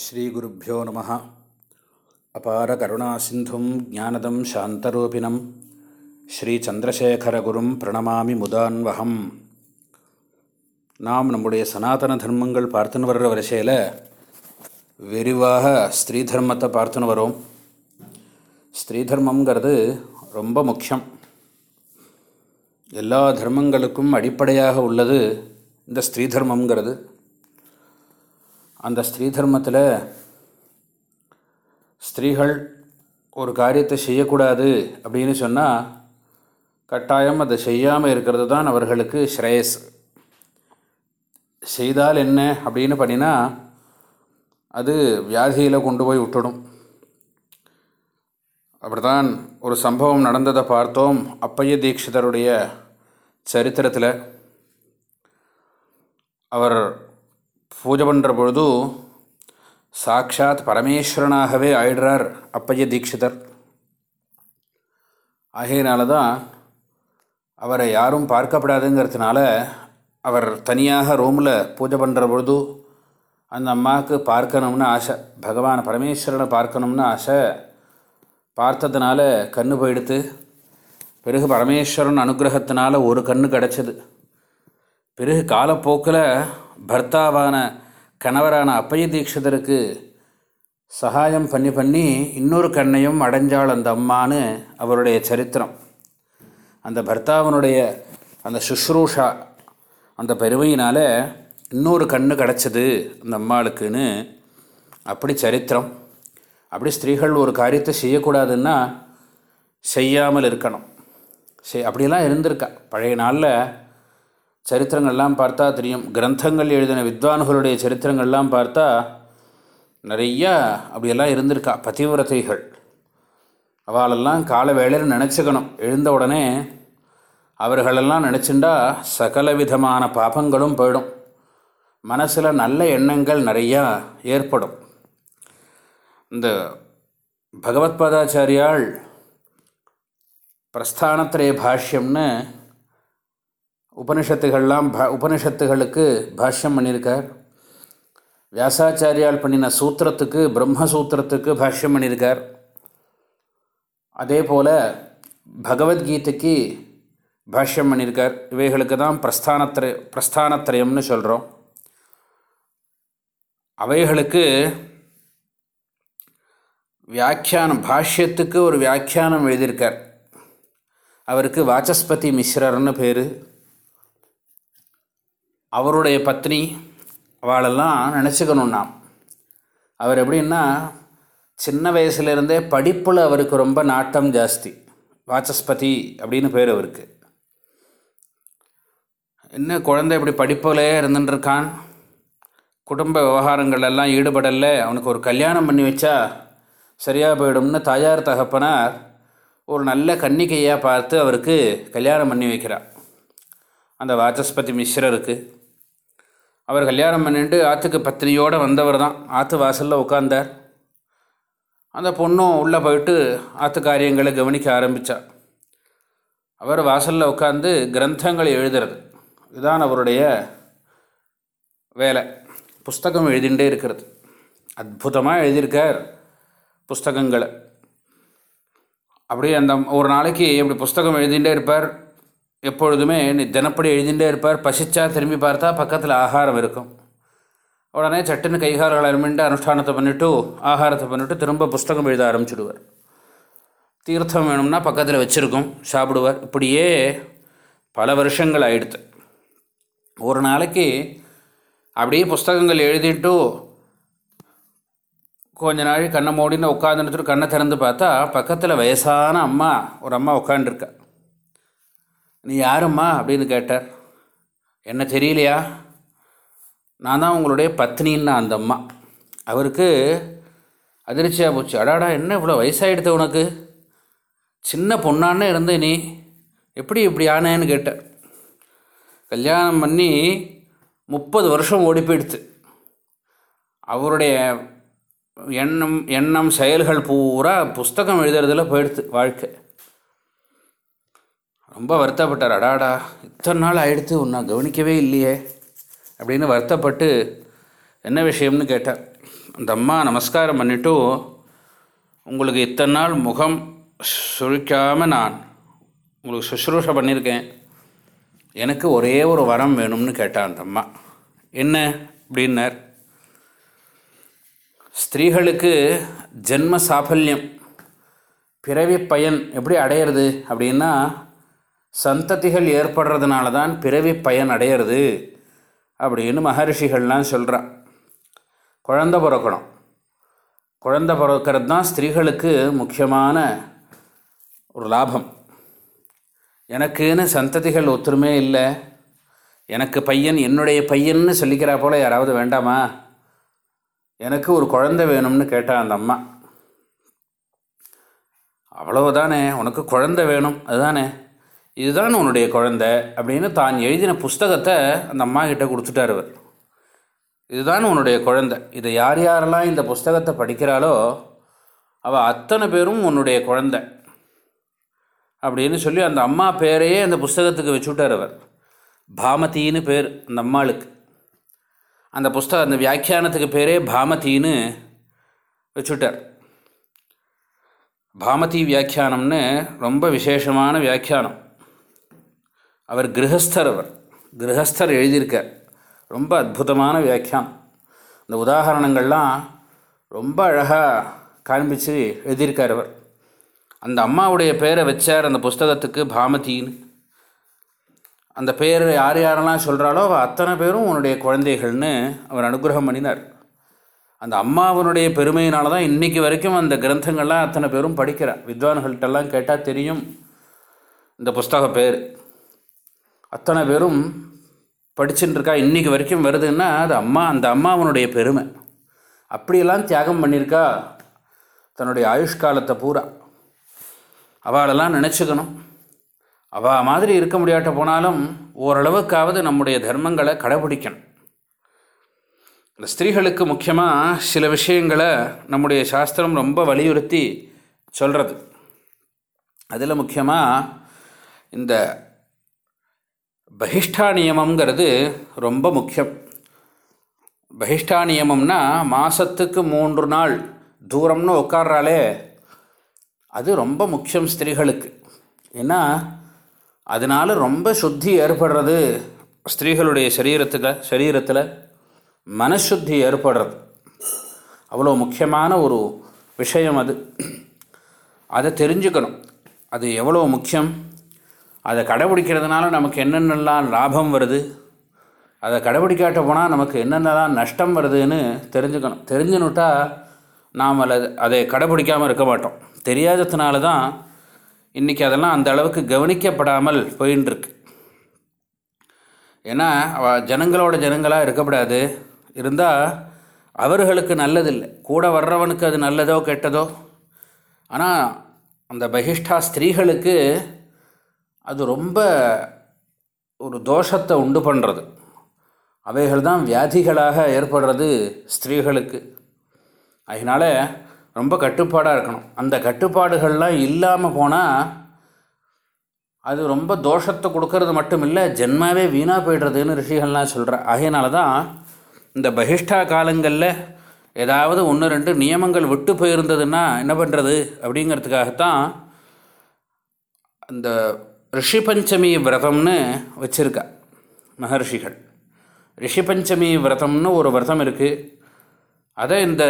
ஸ்ரீகுருப்போ நம. அபார கருணாசிந்தும் ஜானதம் சாந்தரூபிணம். ஸ்ரீச்சந்திரசேகரகுரும் பிரணமாமி முதான்வகம் நாம் நம்முடைய சனாதன தர்மங்கள் பார்த்துன்னு வர்ற வரிசையில் விரிவாக ஸ்ரீ தர்மத்தை பார்த்துன்னு வரோம். ஸ்ரீ தர்மங்கிறது ரொம்ப முக்கியம். எல்லா தர்மங்களுக்கும் அடிப்படையாக உள்ளது இந்த ஸ்ரீ தர்மங்கிறது அந்த ஸ்திரீ தர்மத்தில் ஸ்திரீகள் ஒரு காரியத்தை செய்யக்கூடாது அப்படின்னு சொன்னால் கட்டாயம் அதை செய்யாமல் இருக்கிறது தான் அவர்களுக்கு ஸ்ரேயஸ். செய்தால் என்ன அப்படின்னு பண்ணினா அது வியாதியில் கொண்டு போய் விட்டுடும். அப்படிதான் ஒரு சம்பவம் நடந்ததை பார்த்தோம் அப்பைய தீட்சிதருடைய சரித்திரத்தில். அவர் பூஜை பண்ணுற பொழுது சாட்சாத் பரமேஸ்வரனாகவே ஆயிடுறார் அப்பைய தீட்சிதர். ஆகையினால தான் அவரை யாரும் பார்க்கப்படாதுங்கிறதுனால அவர் தனியாக ரூமில் பூஜை பண்ணுற பொழுது அந்த அம்மாவுக்கு பார்க்கணும்னு ஆசை பகவான் பரமேஸ்வரனை பார்க்கணும்னு ஆசை. பார்த்ததுனால கண்ணு போயிடுத்து பிறகு பரமேஸ்வரன் அனுகிரகத்தினால ஒரு கண்ணு கிடச்சிது. பிறகு காலப்போக்கில் பர்த்தாவான கணவரான அப்பைய தீட்சிதருக்கு சகாயம் பண்ணி பண்ணி இன்னொரு கண்ணையும் அடைஞ்சாள் அந்த அம்மானு அவருடைய சரித்திரம். அந்த பர்த்தாவனுடைய அந்த சுஷ்ரூஷா அந்த பெருமையினால் இன்னொரு கண்ணு கிடச்சிது அந்த அம்மாளுக்குன்னு. அப்படி சரித்திரம். அப்படி ஸ்திரீகள் ஒரு காரியத்தை செய்யக்கூடாதுன்னா செய்யாமல் இருக்கணும். செய் அப்படியெல்லாம் இருந்திருக்கா. பழைய நாளில் சரித்திரங்கள்லாம் பார்த்தா தெரியும். கிரந்தங்கள் எழுதின வித்வான்களுடைய சரித்திரங்கள்லாம் பார்த்தா நிறையா அப்படியெல்லாம் இருந்திருக்கா. பதிவிரதைகள். அவளெல்லாம் கால வேளையில் நினச்சிக்கணும். எழுந்த உடனே அவர்களெல்லாம் நினச்சிண்டா சகல விதமான பாபங்களும் போயிடும். மனசில் நல்ல எண்ணங்கள் நிறையா ஏற்படும். இந்த பகவத்பாதாச்சாரியால் பிரஸ்தானத்திரைய பாஷ்யம்னு உபனிஷத்துகள்லாம் ப உபனிஷத்துகளுக்கு பாஷ்யம் பண்ணியிருக்கார். வியாசாச்சாரியால் பண்ணின சூத்திரத்துக்கு பிரம்மசூத்திரத்துக்கு பாஷ்யம் பண்ணியிருக்கார். அதே போல் பகவத்கீதைக்கு பாஷ்யம் பண்ணியிருக்கார். இவைகளுக்கு தான் பிரஸ்தானத்திர பிரஸ்தானத்திரயம்னு சொல்கிறோம் அவைகளுக்கு வியாக்கியானம் பாஷ்யத்துக்கு ஒரு வியாக்கியானம் எழுதியிருக்கார். அவருக்கு வாச்சஸ்பதி மிஸ்ரர்னு பேர். அவருடைய பத்னி அவளெல்லாம் நினச்சிக்கணும் நாம் அவர் எப்படின்னா சின்ன வயசுலேருந்தே படிப்பில் அவருக்கு ரொம்ப நாட்டம் ஜாஸ்தி. வாச்சஸ்பதி அப்படின்னு பேர் அவருக்கு. என்ன குழந்தை இப்படி படிப்பிலே இருந்துட்டுருக்கான்? குடும்ப விவகாரங்கள் எல்லாம் ஈடுபடலை. அவனுக்கு ஒரு கல்யாணம் பண்ணி வச்சா சரியாக போயிடும்னு தாயார் தகப்பனார் ஒரு நல்ல கன்னிகையாக பார்த்து அவருக்கு கல்யாணம் பண்ணி வைக்கிறார். அந்த வாச்சஸ்பதி மிஸ்ரருக்கு. அவர் கல்யாணம் பண்ணிட்டு ஆற்றுக்கு பத்தினியோடு வந்தவர் தான் ஆற்று வாசலில் உட்காந்தார் அந்த பொண்ணும் உள்ளே போயிட்டு ஆற்று காரியங்களை கவனிக்க ஆரம்பித்தா அவர் வாசலில் உட்காந்து கிரந்தங்களை எழுதுறது. இதுதான் அவருடைய வேலை. புஸ்தகம் எழுதிகிட்டே இருக்கிறது. அற்புதமாக எழுதியிருக்கார் புஸ்தகங்களை. அப்படியே அந்த ஒரு நாளைக்கு இப்படி புஸ்தகம் எழுதிகிட்டே இருப்பார். எப்பொழுதுமே தினப்படி எழுதிகிட்டே இருப்பார் பசிச்சா திரும்பி பார்த்தா பக்கத்தில் ஆகாரம் இருக்கும். உடனே சட்டுன்னு கைகால்கள் அருமிண்டு அனுஷ்டானத்தை பண்ணிவிட்டு ஆகாரத்தை பண்ணிவிட்டு திரும்ப புஸ்தகம் எழுத ஆரம்பிச்சுடுவார். தீர்த்தம் வேணும்னா பக்கத்தில் வச்சுருக்கோம் சாப்பிடுவார். இப்படியே பல வருஷங்கள் ஆயிடுத்து. ஒரு நாளைக்கு அப்படியே புஸ்தகங்கள் எழுதிட்டு கொஞ்ச நாள் கண்ணை மூடின்னு உட்காந்துட்டு கண்ணை திறந்து பார்த்தா பக்கத்தில் வயசான அம்மா ஒரு அம்மா உட்காண்டிருக்கா நீ யாரும்மா அப்படின்னு கேட்டார். என்ன தெரியலையா? நான் தான் உங்களுடைய பத்னின்னா அந்த அம்மா. அவருக்கு அதிர்ச்சியாக போச்சு. அடாடா என்ன இவ்வளோ வயசாகிடுது உனக்கு? சின்ன பொண்ணான்னு இருந்த நீ. எப்படி இப்படி ஆனேன்னு கேட்டேன் கல்யாணம் பண்ணி முப்பது வருஷம் ஓடி போயிடுத்து. அவருடைய எண்ணம் எண்ணம் செயல்கள் பூரா புஸ்தகம் எழுதுறதுல போயிடுது வாழ்க்கை. ரொம்ப வருத்தப்பட்டார். அடாடா இத்தனை நாள் ஆயிடுத்து உன்னை கவனிக்கவே இல்லையே அப்படின்னு வருத்தப்பட்டு என்ன விஷயம்னு கேட்டார். அந்த அம்மா நமஸ்காரம் பண்ணிவிட்டு உங்களுக்கு இத்தனை நாள் முகம் சுழிக்காமல் நான் உங்களுக்கு சுஷ்ரூஷை பண்ணியிருக்கேன். எனக்கு ஒரே ஒரு வரம் வேணும்னு கேட்டான் அந்த அம்மா. என்ன அப்படின்னார். ஸ்திரீகளுக்கு ஜென்ம சாஃபல்யம் பிறவி பயன் எப்படி அடையிறது அப்படின்னா சந்ததிகள் ஏற்படுறதுனால தான் பிறவி பயன் அடையிறது அப்படின்னு மகரிஷிகள்லாம் சொல்கிறான் குழந்த பிறக்கணும். குழந்த பிறக்கிறது தான் ஸ்திரீகளுக்கு முக்கியமான ஒரு லாபம். எனக்குன்னு சந்ததிகள் ஒத்துருமே இல்லை. எனக்கு பையன் என்னுடைய பையன்னு சொல்லிக்கிறா போல் யாராவது வேண்டாமா? எனக்கு ஒரு குழந்தை வேணும்னு கேட்டா அந்த அம்மா. அவ்வளவுதானே உனக்கு குழந்தை வேணும் அதுதானே? இதுதான் உன்னுடைய குழந்தை அப்படின்னு தான் எழுதின புஸ்தகத்தை அந்த அம்மா கிட்ட கொடுத்துட்டார் அவர் இதுதான் உன்னுடைய குழந்தை. இதை யார் யாரெல்லாம் இந்த புஸ்தகத்தை படிக்கிறாளோ அவள் அத்தனை பேரும் உன்னுடைய குழந்தை அப்படின்னு சொல்லி அந்த அம்மா பேரையே அந்த புஸ்தகத்துக்கு வச்சுட்டார் அவர் பாமதின்னு பேர் அந்த அம்மாளுக்கு. அந்த புஸ்தகம் அந்த வியாக்கியானத்துக்கு பேரே பாமதின்னு வச்சுட்டார். பாமதி வியாக்கியானம்னு ரொம்ப விசேஷமான வியாக்கியானம். அவர் கிரகஸ்தர் அவர். கிரகஸ்தர் எழுதியிருக்கார். ரொம்ப அற்புதமான வியாக்கியானம். இந்த உதாகரணங்கள்லாம் ரொம்ப அழகாக காண்பித்து எழுதியிருக்கார் அவர். அந்த அம்மாவுடைய பேரை வச்சார் அந்த புஸ்தகத்துக்கு பாமதின்னு. அந்த பேர் யார் யாரெல்லாம் சொல்கிறாளோ அவள் அத்தனை பேரும் உன்னுடைய குழந்தைகள்னு அவர் அனுகிரகம் பண்ணினார். அந்த அம்மாவனுடைய பெருமையினால தான் இன்றைக்கி வரைக்கும் அந்த கிரந்தங்கள்லாம் அத்தனை பேரும் படிக்கிறார் வித்வான்கள்கிட்டெல்லாம் கேட்டால் தெரியும். இந்த புஸ்தக பேர். அத்தனை பேரும் படிச்சுட்டு இருக்கா இன்றைக்கி வரைக்கும் வருதுன்னா அது அம்மா அந்த அம்மாவனுடைய பெருமை. அப்படியெல்லாம் தியாகம் பண்ணியிருக்கா தன்னுடைய ஆயுஷ்காலத்தை பூரா. அவளெல்லாம் நினச்சிக்கணும். அவள் மாதிரி இருக்க முடியாட்ட போனாலும் ஓரளவுக்காவது நம்முடைய தர்மங்களை கடைபிடிக்கணும். இந்த ஸ்திரீகளுக்கு முக்கியமாக சில விஷயங்களை நம்முடைய சாஸ்திரம் ரொம்ப வலியுறுத்தி சொல்கிறது அதில் முக்கியமாக இந்த பகிஷ்டா நியமங்கிறது ரொம்ப முக்கியம். பகிஷ்டா நியமம்னா மாதத்துக்கு மூன்று நாள் தூரம்னு உட்கார்றாலே அது ரொம்ப முக்கியம் ஸ்திரீகளுக்கு. ஏன்னா அதனால் ரொம்ப சுத்தி ஏற்படுறது ஸ்திரீகளுடைய சரீரத்தில் சரீரத்தில் மனசுத்தி ஏற்படுறது. அவ்வளோ முக்கியமான ஒரு விஷயம் அது. அதை தெரிஞ்சுக்கணும். அது எவ்வளோ முக்கியம்? அதை கடைபிடிக்கிறதுனால நமக்கு என்னென்னலாம் லாபம் வருது? அதை கடைபிடிக்காட்ட போனால் நமக்கு என்னென்னலாம் நஷ்டம் வருதுன்னு தெரிஞ்சுக்கணும். தெரிஞ்சுனுட்டா நாம் அதை அதை கடைபிடிக்காமல் இருக்க மாட்டோம். தெரியாததுனால தான் இன்றைக்கி அதெல்லாம் அந்த அளவுக்கு கவனிக்கப்படாமல் போயின்னு ஏன்னா ஜனங்களோட ஜனங்களாக இருக்கக்கூடாது. இருந்தால் அவர்களுக்கு நல்லதில்லை. கூட வர்றவனுக்கு அது நல்லதோ கெட்டதோ? ஆனால் அந்த பகிஷ்டா ஸ்திரீகளுக்கு அது ரொம்ப ஒரு தோஷத்தை உண்டு பண்ணுறது அவைகள் தான் வியாதிகளாக ஏற்படுறது ஸ்திரீகளுக்கு. அதனால் ரொம்ப கட்டுப்பாடாக இருக்கணும். அந்த கட்டுப்பாடுகள்லாம் இல்லாமல் போனால் அது ரொம்ப தோஷத்தை கொடுக்கறது மட்டும் இல்லை ஜென்மாவே வீணாக போய்டுறதுன்னு ரிஷிகள்லாம் சொல்கிறேன் அதனால தான் இந்த பகிஷ்டா காலங்களில் ஏதாவது ஒன்று ரெண்டு நியமங்கள் விட்டு போயிருந்ததுன்னா என்ன பண்ணுறது அப்படிங்கிறதுக்காகத்தான் அந்த ரிஷி பஞ்சமி விரதம்னு வச்சுருக்கா மகர்ஷிகள். ரிஷி பஞ்சமி விரதம்னு ஒரு விரதம் இருக்குது அதை இந்த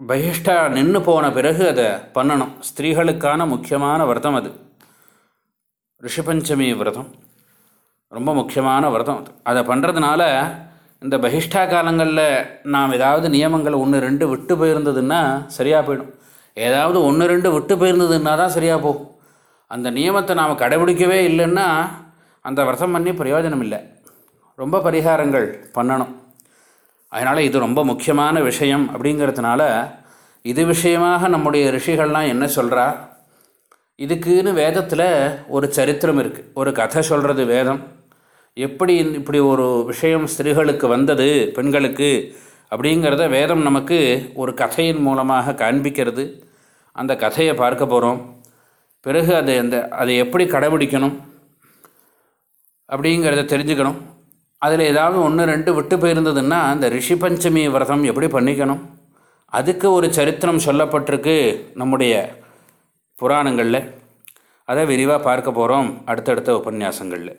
பகிஷ்டா நின்று போன பிறகு அதை பண்ணணும். ஸ்திரீகளுக்கான முக்கியமான விரதம் அது. ரிஷிபஞ்சமி விரதம். ரொம்ப முக்கியமான விரதம் அது. அதை பண்ணுறதுனால இந்த பகிஷ்டா காலங்களில் நாம் ஏதாவது நியமங்கள் ஒன்று ரெண்டு விட்டு போயிருந்ததுன்னா சரியாக போயிடும். ஏதாவது ஒன்று ரெண்டு விட்டு போயிருந்ததுன்னா தான் சரியாக போகும். அந்த நியமத்தை நாம் கடைபிடிக்கவே இல்லைன்னா அந்த விரதம் பண்ணி பிரயோஜனம் இல்லை ரொம்ப பரிகாரங்கள் பண்ணணும். அதனால் இது ரொம்ப முக்கியமான விஷயம் அப்படிங்கிறதுனால இது விஷயமாக நம்முடைய ரிஷிகள்லாம் என்ன சொல்கிறா இதுக்குன்னு வேதத்தில் ஒரு சரித்திரம் இருக்குது ஒரு கதை சொல்கிறது வேதம். எப்படி இப்படி ஒரு விஷயம் ஸ்திரீகளுக்கு வந்தது பெண்களுக்கு அப்படிங்கிறத வேதம் நமக்கு ஒரு கதையின் மூலமாக காண்பிக்கிறது. அந்த கதையை பார்க்க போகிறோம் பிறகு அதை அந்த அதை எப்படி கடைபிடிக்கணும் அப்படிங்கிறத தெரிஞ்சுக்கணும். அதில் ஏதாவது ஒன்று ரெண்டு விட்டு போயிருந்ததுன்னா அந்த ரிஷி பஞ்சமி விரதம் எப்படி பண்ணிக்கணும்? அதுக்கு ஒரு சரித்திரம் சொல்லப்பட்டிருக்கு நம்முடைய புராணங்களில். அதை விரிவாக பார்க்க போகிறோம் அடுத்தடுத்த உபன்யாசங்களில்.